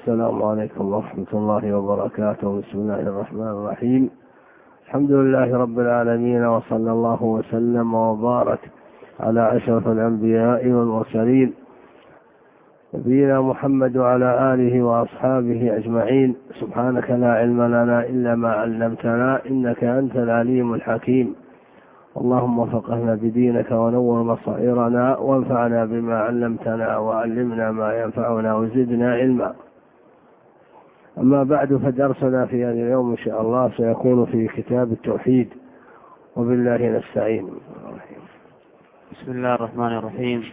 السلام عليكم ورحمة الله وبركاته. بسم الله الرحمن الرحيم. الحمد لله رب العالمين وصلى الله وسلم وبارك على أشرف الأنبياء والمرسلين. نبينا محمد وعلى آله وأصحابه أجمعين. سبحانك لا علم لنا إلا ما علمتنا إنك أنت العليم الحكيم. اللهم فقهنا بدينك ونور مصائرنا وانفعنا بما علمتنا وعلمنا ما ينفعنا وزدنا علما. أما بعد فدرسنا في هذا اليوم إن شاء الله سيكون في كتاب التوحيد وبالله نستعين. بسم الله الرحمن الرحيم.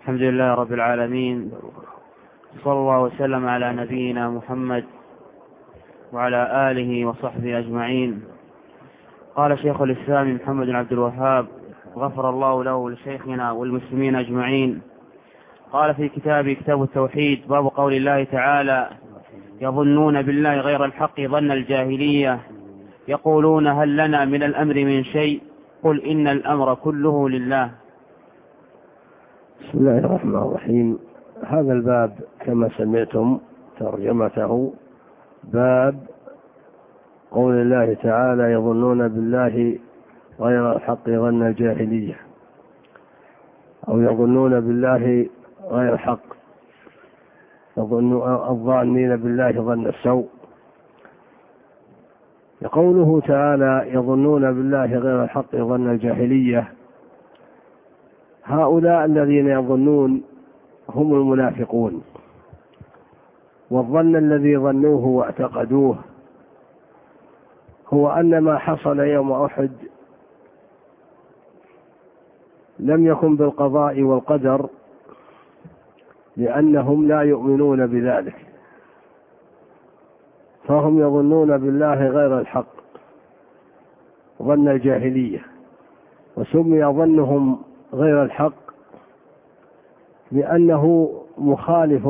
الحمد لله رب العالمين صلى الله وسلم على نبينا محمد وعلى آله وصحبه أجمعين. قال شيخ الإسلام محمد بن عبد الوهاب غفر الله له ولشيخنا والمسلمين أجمعين. قال في كتابه كتاب التوحيد باب قول الله تعالى يظنون بالله غير الحق ظن الجاهلية يقولون هل لنا من الأمر من شيء قل إن الأمر كله لله بسم الله الرحمن الرحيم. هذا الباب كما سمعتم ترجمته. باب قول الله تعالى يظنون بالله غير الحق ظن الجاهلية. أو يظنون بالله غير الحق يظن الظانين بالله ظن السوء. قوله تعالى يظنون بالله غير الحق ظن الجاهلية. هؤلاء الذين يظنون هم المنافقون. والظن الذي ظنوه واعتقدوه هو أن ما حصل يوم أحد لم يكن بالقضاء والقدر لأنهم لا يؤمنون بذلك. فهم يظنون بالله غير الحق ظن الجاهلية وسمي ظنهم غير الحق لأنه مخالف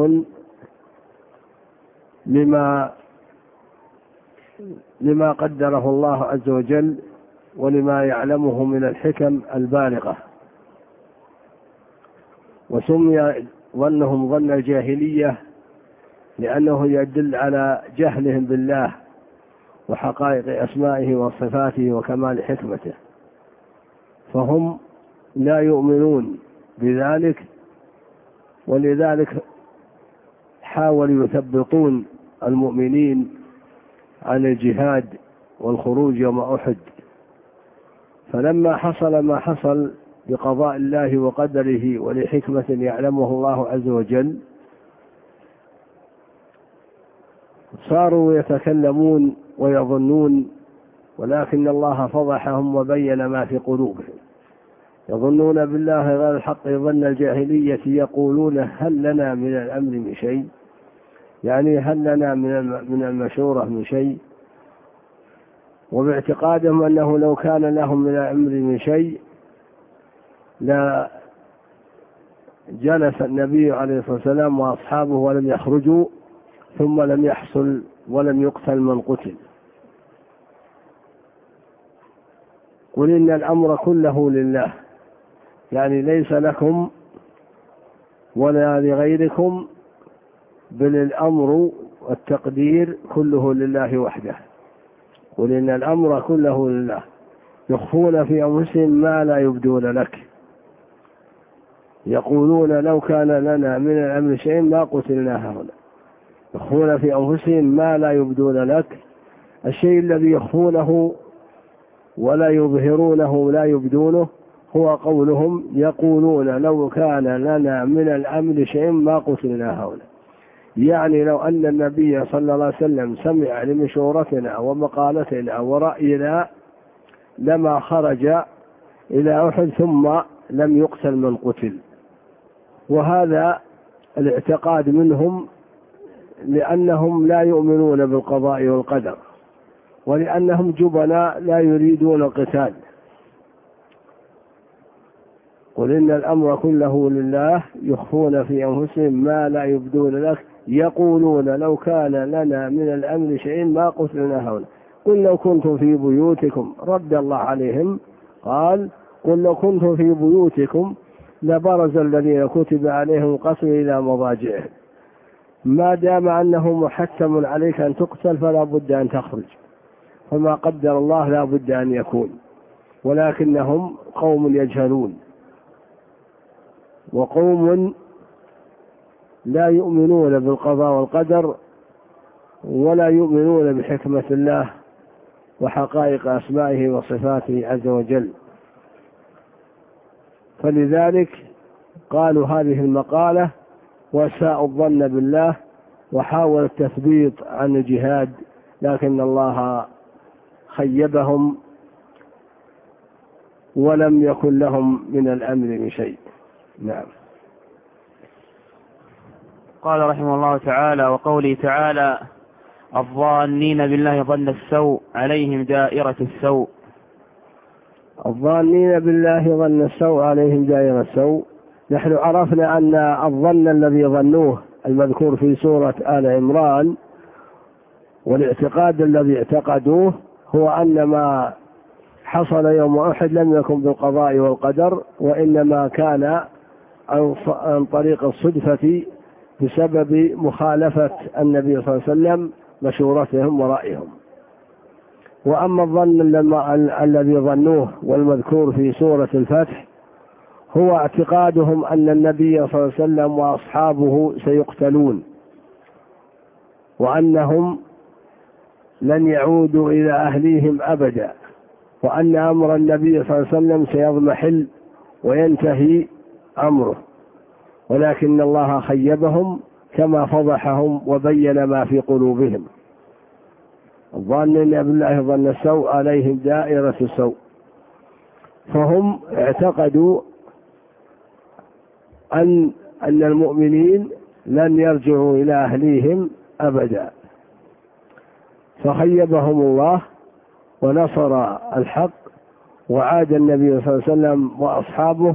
لما لما قدره الله عز وجل ولما يعلمه من الحكم البالغة. وسمي ظنهم ظن الجاهلية لأنه يدل على جهلهم بالله وحقائق أسمائه وصفاته وكمال حكمته. فهم لا يؤمنون بذلك ولذلك حاولوا يثبطون المؤمنين عن الجهاد والخروج يوم أحد. فلما حصل ما حصل بقضاء الله وقدره ولحكمة يعلمه الله عز وجل. صاروا يتكلمون ويظنون ولكن الله فضحهم وبين ما في قلوبهم. يظنون بالله غير الحق ظن الجاهلية يقولون هل لنا من الأمر من شيء؟ يعني هل لنا من المشورة من شيء؟ وباعتقادهم أنه لو كان لهم من الأمر من شيء لا جلس النبي عليه الصلاة والسلام وأصحابه ولم يخرجوا ثم لم يحصل ولم يقتل من قتل. قل إن الأمر كله لله يعني ليس لكم ولا لغيركم بل الأمر والتقدير كله لله وحده. قل إن الأمر كله لله يخفون في أنفسهم ما لا يبدون لك. يقولون لو كان لنا من الأمر شيء ما قتلنا هنا يخفون في أنفسهم ما لا يبدون لك. الشيء الذي يخفونه ولا يظهرونه لا يبدونه هو قولهم يقولون لو كان لنا من الأمر شيء ما قتلنا هنا يعني لو أن النبي صلى الله عليه وسلم سمع لمشورتنا ومقالتنا ورأينا لما خرج إلى أحد ثم لم يقتل من قتل. وهذا الاعتقاد منهم لأنهم لا يؤمنون بالقضاء والقدر ولأنهم جبناء لا يريدون القتال. قل إن الأمر كله لله يخفون في أنفسهم ما لا يبدون لك يقولون لو كان لنا من الأمر شيء ما قتلنا هنا قل لو كنتم في بيوتكم رد الله عليهم قال قل لو كنتم في بيوتكم لبرز الذين كتب عليهم القتل إلى مضاجعهم ما دام أنه محتم عليك أن تقتل فلا بد أن تخرج. فما قدر الله لا بد أن يكون. ولكنهم قوم يجهلون. وقوم لا يؤمنون بالقضاء والقدر ولا يؤمنون بحكمة الله وحقائق أسمائه وصفاته عز وجل. فلذلك قالوا هذه المقالة وساءوا الظن بالله وحاولوا التثبيط عن الجهاد لكن الله خيبهم ولم يكن لهم من الأمر شيء. نعم. قال رحمه الله تعالى وقوله تعالى الظانين بالله ظن السوء عليهم دائرة السوء. الظانين بالله ظن السوء عليهم دائرة السوء. نحن عرفنا أن الظن الذي ظنوه المذكور في سورة آل عمران والاعتقاد الذي اعتقدوه هو أن ما حصل يوم أحد لم يكن بالقضاء والقدر وإنما كان عن طريق الصدفة بسبب مخالفة النبي صلى الله عليه وسلم مشورتهم ورأيهم. وأما الظن الذي ظنوه والمذكور في سورة الفتح هو اعتقادهم أن النبي صلى الله عليه وسلم وأصحابه سيقتلون وأنهم لن يعودوا إلى أهليهم أبدا وأن أمر النبي صلى الله عليه وسلم سيضمحل وينتهي أمره. ولكن الله خيبهم كما فضحهم وبين ما في قلوبهم. الظانين بالله ظن السوء عليهم دائرة السوء فهم اعتقدوا أن أن المؤمنين لن يرجعوا إلى أهليهم أبدا. فخيبهم الله ونصر الحق وعاد النبي صلى الله عليه وسلم وأصحابه.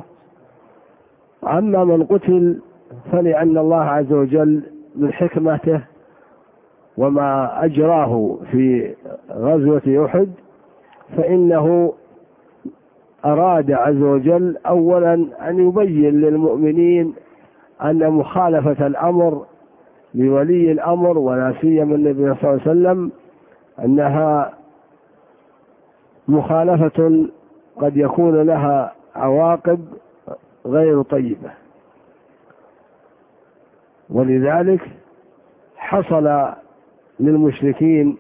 أما من قتل فلأن الله عز وجل من حكمته وما أجراه في غزوة أحد فإنه أراد عز وجل أولا أن يبين للمؤمنين أن مخالفة الأمر لولي الأمر ولا سيما النبي صلى الله عليه وسلم أنها مخالفة قد يكون لها عواقب غير طيبة. ولذلك حصل للمشركين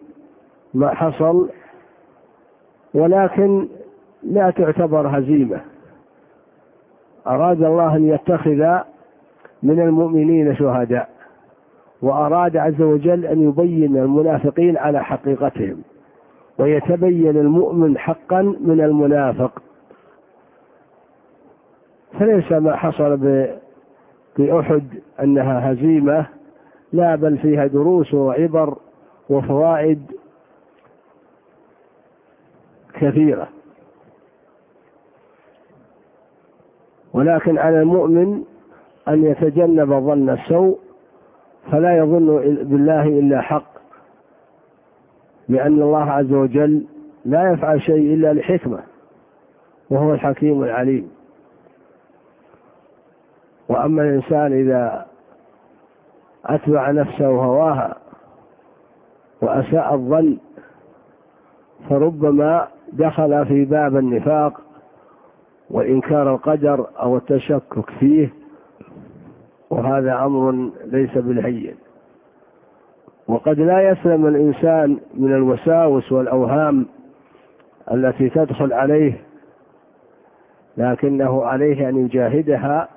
ما حصل ولكن لا تعتبر هزيمة. أراد الله أن يتخذ من المؤمنين شهداء وأراد عز وجل أن يبين المنافقين على حقيقتهم ويتبين المؤمن حقا من المنافق. فليس ما حصل في أحد أنها هزيمة لا بل فيها دروس وعبر وفوائد كثيرة. ولكن على المؤمن أن يتجنب ظن السوء فلا يظن بالله إلا حق لأن الله عز وجل لا يفعل شيء إلا لحكمة وهو الحكيم العليم. وأما الإنسان إذا أتبع نفسه هواها وأساء الظن فربما دخل في باب النفاق وإنكار القدر أو التشكك فيه وهذا أمر ليس بالهين. وقد لا يسلم الإنسان من الوساوس والأوهام التي تدخل عليه لكنه عليه أن يجاهدها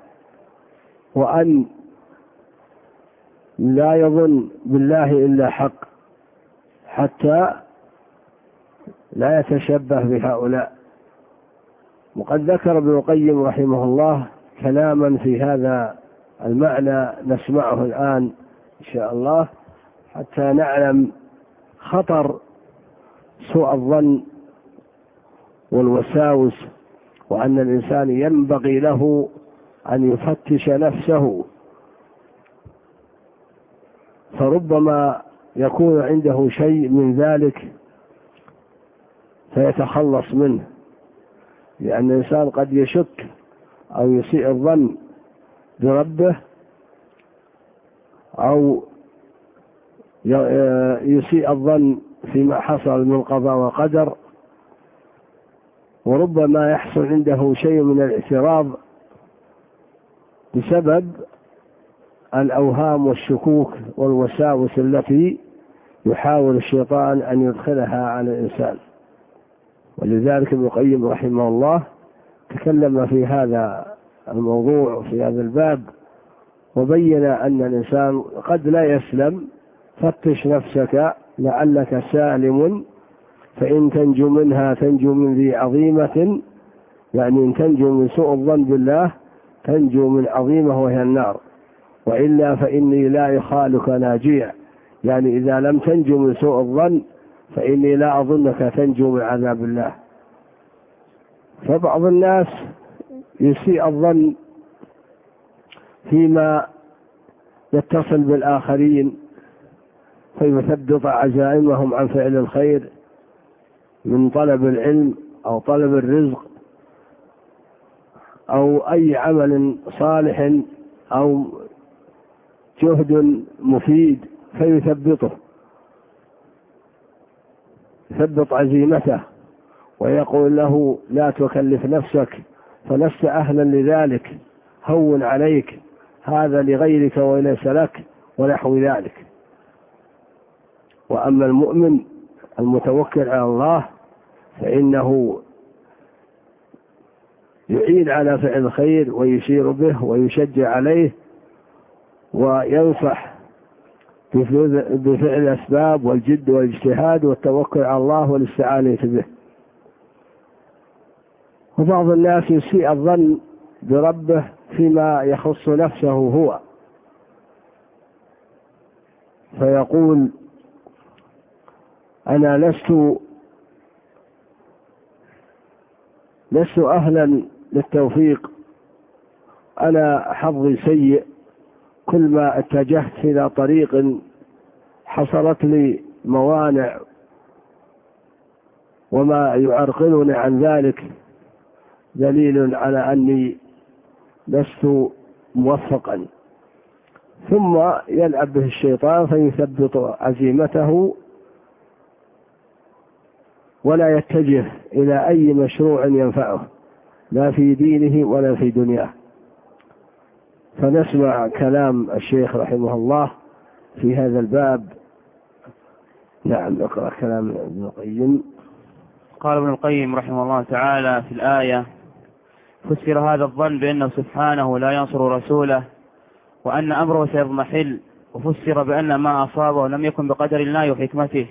وأن لا يظن بالله إلا حق. حتى لا يتشبه بهؤلاء. وقد ذكر ابن القيم رحمه الله كلاما في هذا المعنى نسمعه الآن إن شاء الله حتى نعلم خطر سوء الظن والوساوس وأن الإنسان ينبغي له أن يفتش نفسه. فربما يكون عنده شيء من ذلك فيتخلص منه. لأن الإنسان قد يشك أو يسيء الظن بربه أو يسيء الظن فيما حصل من قضاء وقدر. وربما يحصل عنده شيء من الاعتراض بسبب الأوهام والشكوك والوساوس التي يحاول الشيطان أن يدخلها على الإنسان. ولذلك ابن القيم رحمه الله تكلم في هذا الموضوع في هذا الباب وبين أن الإنسان قد لا يسلم فتش نفسك لعلك سالم فإن تنجو منها تنجو من ذي عظيمة يعني إن تنجو من سوء الظن بالله تنجو من عظيمة وهي النار. وإلا فإني لا يخالك ناجيا يعني إذا لم تنجو من سوء الظن فإني لا أظنك تنجو من عذاب الله. فبعض الناس يسيء الظن فيما يتصل بالآخرين فيثبط عزائمهم عن فعل الخير من طلب العلم أو طلب الرزق أو أي عمل صالح أو جهد مفيد. فيثبطه. يثبط عزيمته ويقول له لا تكلف نفسك فلست أهلا لذلك. هون عليك هذا لغيرك وليس لك ونحو ذلك. وأما المؤمن المتوكل على الله فإنه يعين على فعل الخير ويشير به ويشجع عليه وينصح بفعل الأسباب والجد والاجتهاد والتوكل على الله والاستعانة به. وبعض الناس يسيء الظن بربه فيما يخص نفسه هو. فيقول أنا لست لست أهلا للتوفيق. أنا حظي سيء. كل ما اتجهت إلى طريق حصلت لي موانع وما يعرقلني عن ذلك دليل على أني لست موفقا. ثم يلعب به الشيطان فيثبط عزيمته ولا يتجه إلى أي مشروع ينفعه لا في دينه ولا في دنياه. فنسمع كلام الشيخ رحمه الله في هذا الباب. نعم اقرأ كلام ابن القيم. قال ابن القيم رحمه الله تعالى في الآية فسر هذا الظن بأنه سبحانه لا ينصر رسوله وأن أمره سيضمحل وفسر بأن ما أصابه لم يكن بقدر الله وحكمته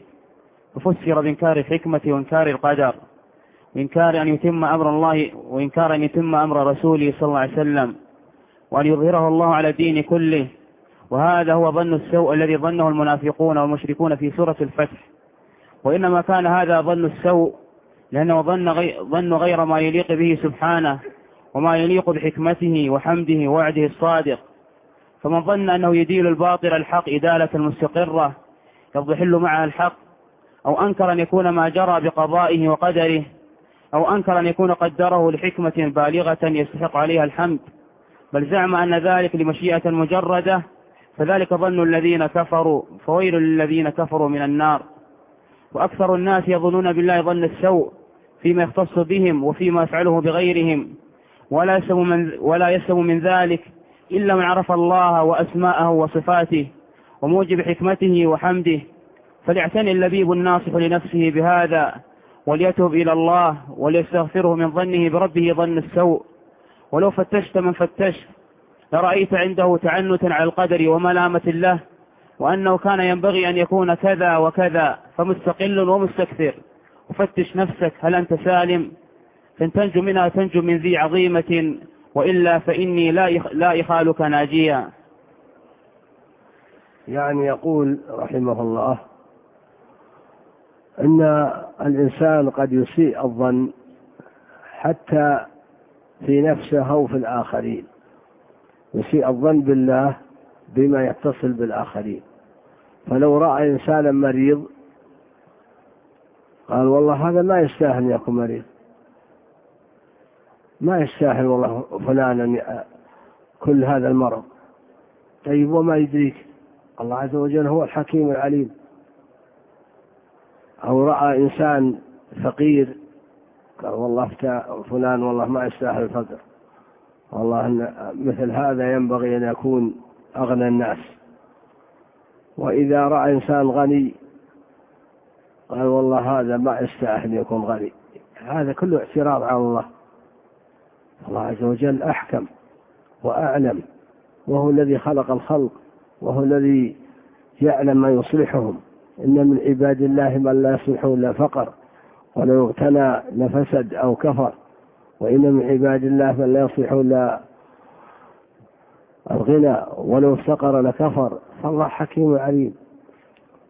وفسر بإنكار الحكمة وإنكار القدر وإنكار أن يتم أمر الله وإنكار أن يتم أمر رسوله صلى الله عليه وسلم. وأن يظهره الله على الدين كله. وهذا هو ظن السوء الذي ظنه المنافقون والمشركون في سورة الفتح. وإنما كان هذا ظن السوء لأنه ظن غير, ظن غير ما يليق به سبحانه وما يليق بحكمته وحمده ووعده الصادق. فمن ظن أنه يديل الباطل الحق إدالة مستقرة يضحل معها الحق أو أنكر أن يكون ما جرى بقضائه وقدره أو أنكر أن يكون قدره لحكمة بالغة يستحق عليها الحمد. بل زعم أن ذلك لمشيئة مجردة فذلك ظن الذين كفروا فويل للذين كفروا من النار. وأكثر الناس يظنون بالله ظن السوء فيما يختص بهم وفيما يفعله بغيرهم. ولا يسلم من, ولا يسلم من ذلك إلا من عرف الله وأسماءه وصفاته وموجب حكمته وحمده. فليعتني اللبيب الناصح لنفسه بهذا وليتوب إلى الله وليستغفره من ظنه بربه ظن السوء. ولو فتشت من فتشت لرأيت عنده تعنتا على القدر وملامة له وأنه كان ينبغي أن يكون كذا وكذا فمستقل ومستكثر. وفتش نفسك هل أنت سالم؟ فإن تنجو منها تنجو من ذي عظيمة وإلا فإني لا لا إخالك ناجيا. يعني يقول رحمه الله أن الإنسان قد يسيء الظن حتى في نفسه أو في الآخرين يسيء الظن بالله بما يتصل بالآخرين. فلو رأى إنسانا مريض قال والله هذا ما يستاهل يكون مريض. ما يستاهل والله فلانا كل هذا المرض. طيب وما يدريك؟ الله عز وجل هو الحكيم العليم. أو رأى إنسان فقير قال والله فلان والله ما يستاهل الفقر. والله إن مثل هذا ينبغي أن يكون أغنى الناس. وإذا رأى إنسان غني قال والله هذا ما يستاهل أن يكون غني. هذا كله اعتراض على الله. الله عز وجل أحكم وأعلم وهو الذي خلق الخلق وهو الذي يعلم ما يصلحهم. إن من عباد الله من لا يصلح إلا فقر. ولو اغتنى لفسد أو كفر وإن من عباد الله من لا يصلح إلا الغنى ولو افتقر لكفر فالله حكيم عليم.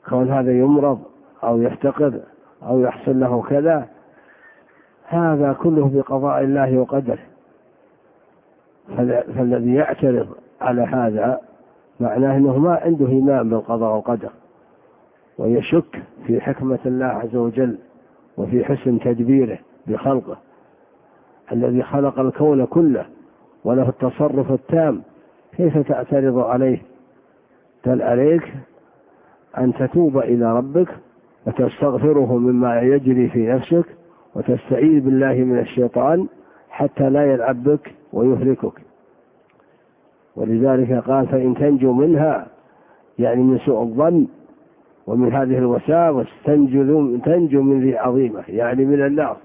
كون هذا يمرض أو يفتقر أو يحصل له كذا هذا كله بقضاء الله وقدره. فالذي يعترض على هذا معناه إنه ما عنده إيمان بالقضاء والقدر ويشك في حكمة الله عز وجل. وفي حسن تدبيره بخلقه الذي خلق الكون كله وله التصرف التام كيف تعترض عليه؟ دل عليك أن تتوب إلى ربك وتستغفره مما يجري في نفسك وتستعيذ بالله من الشيطان حتى لا يلعب بك ويهلكك. ولذلك قال فإن تنجو منها يعني من سوء الظن ومن هذه الوساوس تنجو تنجو من ذي عظيمة يعني من النار.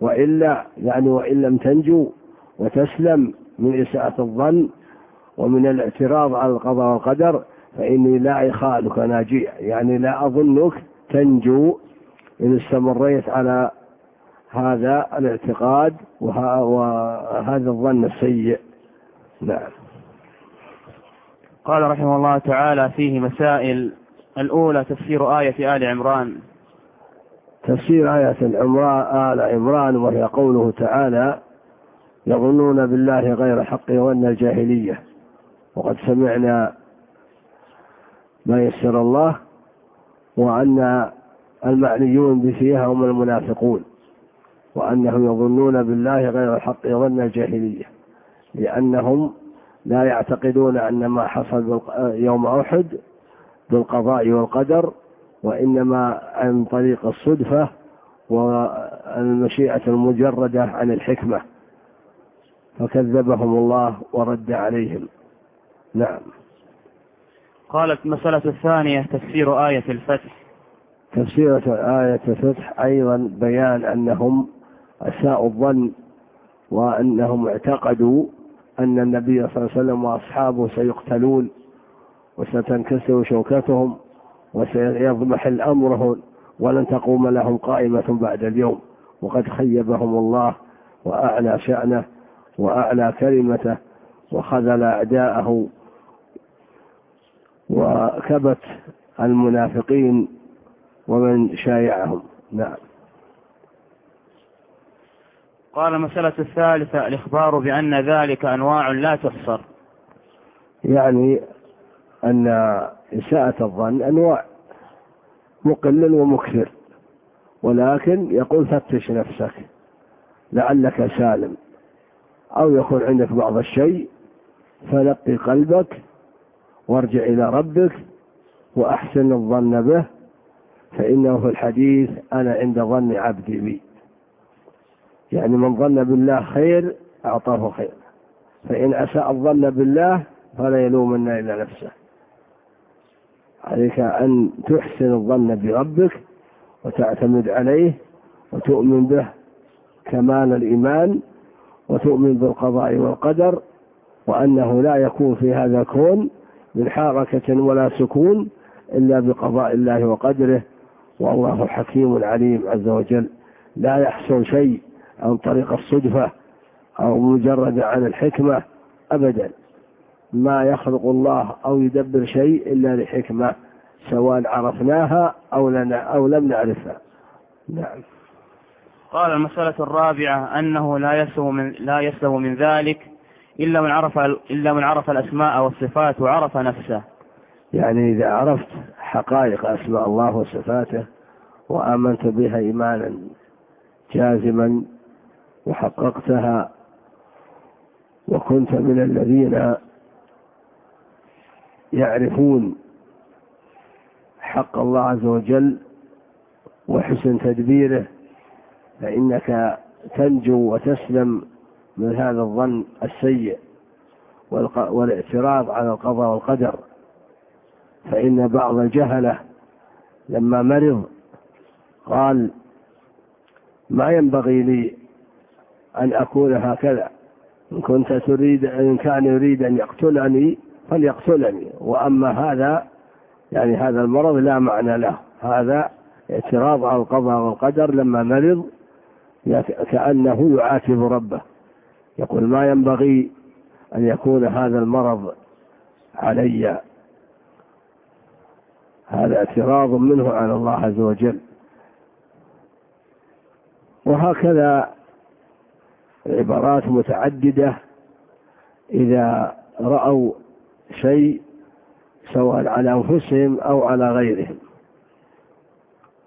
وإلا يعني وإن لم تنجو وتسلم من إساءة الظن ومن الاعتراض على القضاء والقدر فإني لا إخالك ناجية. يعني لا أظنك تنجو إن استمريت على هذا الاعتقاد وهذا الظن السيء. نعم. قال رحمه الله تعالى فيه مسائل الأولى تفسير آية آل عمران. تفسير آية العمران آل عمران وهي قوله تعالى يظنون بالله غير حق وأن الجاهلية. وقد سمعنا ما يسر الله وأن المعنيون بفيها هم المنافقون وأنهم يظنون بالله غير الحق ظن الجاهلية لأنهم لا يعتقدون أن ما حصل يوم أحد بالقضاء والقدر وإنما عن طريق الصدفة والمشيئة المجردة عن الحكمة. فكذبهم الله ورد عليهم. نعم. قالت المسألة الثانية تفسير آية الفتح. تفسير آية الفتح أيضا بيان أنهم أساءوا الظن وأنهم اعتقدوا أن النبي صلى الله عليه وسلم وأصحابه سيقتلون. وستنكسر شوكتهم وسيضمحل أمرهم ولن تقوم لهم قائمة بعد اليوم. وقد خيبهم الله وأعلى شأنه وأعلى كلمته وخذل أعداءه وكبت المنافقين ومن شايعهم. نعم. قال المسألة الثالثة الإخبار بأن ذلك أنواع لا تحصر. يعني أن إساءة الظن أنواع مقل ومكثر ولكن يقول فتش نفسك لعلك سالم أو يكون عندك بعض الشيء فنقي قلبك وارجع إلى ربك وأحسن الظن به فإنه في الحديث أنا عند ظن عبدي بي. يعني من ظن بالله خير أعطاه خير فإن أساء الظن بالله فلا يلومن إلا نفسه. عليك أن تحسن الظن بربك وتعتمد عليه وتؤمن به كمال الإيمان وتؤمن بالقضاء والقدر وأنه لا يكون في هذا الكون من حركة ولا سكون إلا بقضاء الله وقدره والله حكيم عليم عز وجل. لا يحصل شيء عن طريق الصدفة أو مجرد عن الحكمة أبدا. ما يخلق الله أو يدبر شيء إلا لحكمة سواء عرفناها أو, لنا أو لم نعرفها نعم قال المسألة الرابعة أنه لا يسلم من لا يسلم من ذلك إلا من عرف إلا من عرف الأسماء والصفات وعرف نفسه. يعني إذا عرفت حقائق أسماء الله وصفاته وآمنت بها إيمانا جازما وحققتها وكنت من الذين يعرفون حق الله عز وجل وحسن تدبيره فإنك تنجو وتسلم من هذا الظن السيء والاعتراض على القضاء والقدر. فإن بعض الجهلة لما مرض قال ما ينبغي لي أن أكون هكذا إن كنت تريد إن كان يريد أن يقتلني فليقتلني. وأما هذا يعني هذا المرض لا معنى له. هذا اعتراض على القضاء والقدر لما مرض كأنه يعاتب ربه. يقول ما ينبغي أن يكون هذا المرض علي. هذا اعتراض منه على الله عز وجل. وهكذا عبارات متعددة إذا رأوا شيء سواء على أنفسهم أو على غيرهم.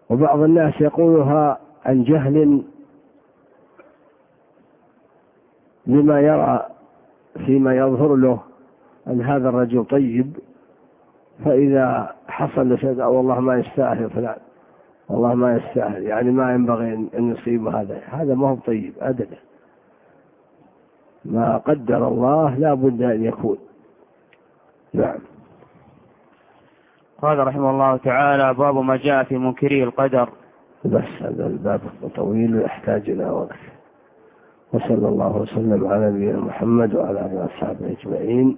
وبعض الناس يقولها عن جهل لما يرى فيما يظهر له أن هذا الرجل طيب فإذا حصل شيء والله ما يستاهل فلان والله ما يستاهل يعني ما ينبغي أن يصيب هذا هذا ما هو طيب أبدا. ما قدر الله لا بد أن يكون. نعم قال رحمه الله تعالى باب ما جاء في منكري القدر. بس هذا الباب طويل ويحتاج إلى وقت. وصلى الله وسلم على نبينا محمد وعلى آله وصحبه أجمعين.